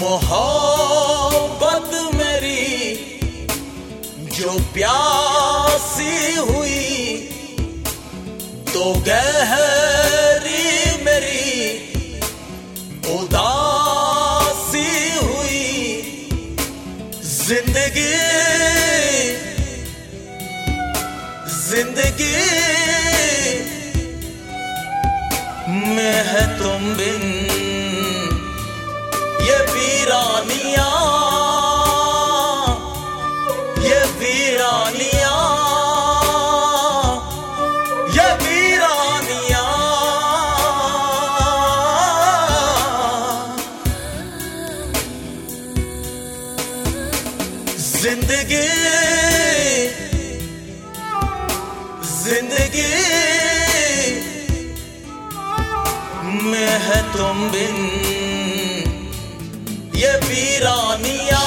मोहब्बत मेरी, जो प्यासी हुई तो गहरी मेरी, उदासी हुई। ज़िंदगी ज़िंदगी में है तुम बिन वीरानिया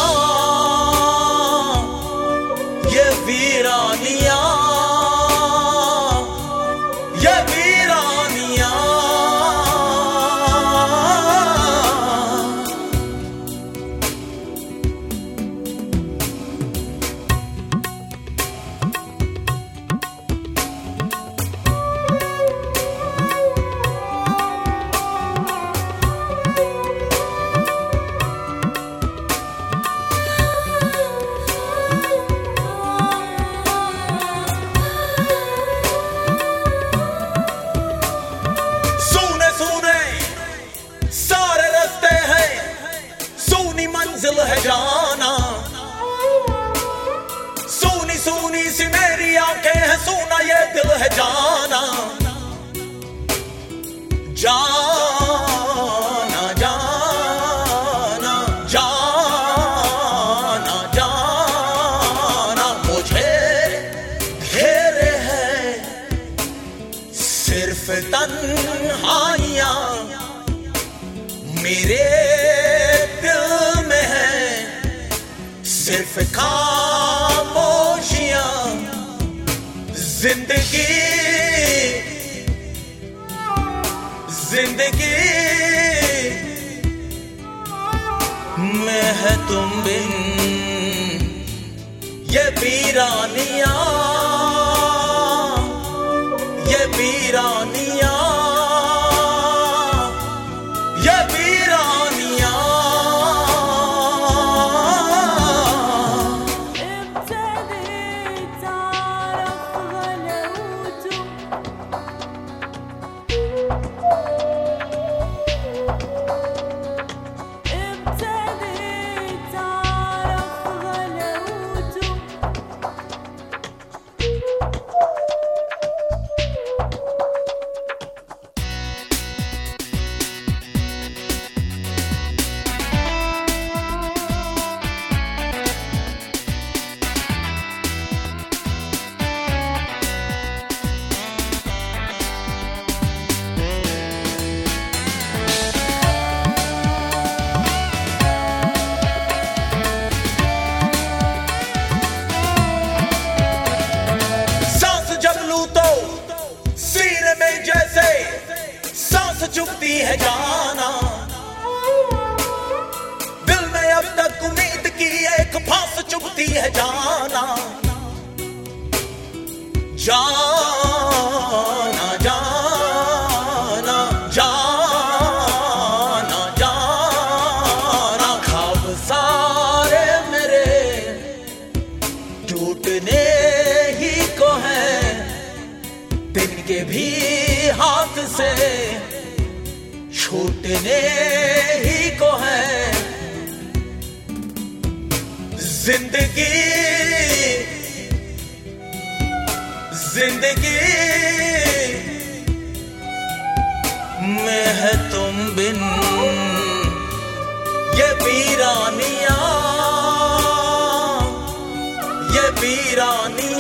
दिल है जाना। जाना जाना जाना जाना। मुझे घेरे है सिर्फ़ तन्हाइयाँ। मेरे दिल में है सिर्फ़ खामोशियाँ ज़िंदगी। ज़िंदगी। मैं है तुम बिन। ये वीरानिया। है जाना दिल में अब तक उम्मीद की एक फांस चुभती है जाना। जाना जाना जाना जाना। सारे मेरे टूटने ही को है। दिन के भी हाथ से छूटने ही को है। ज़िंदगी ज़िंदगी में है तुम बिन। ये वीरानिया ये वीरानिया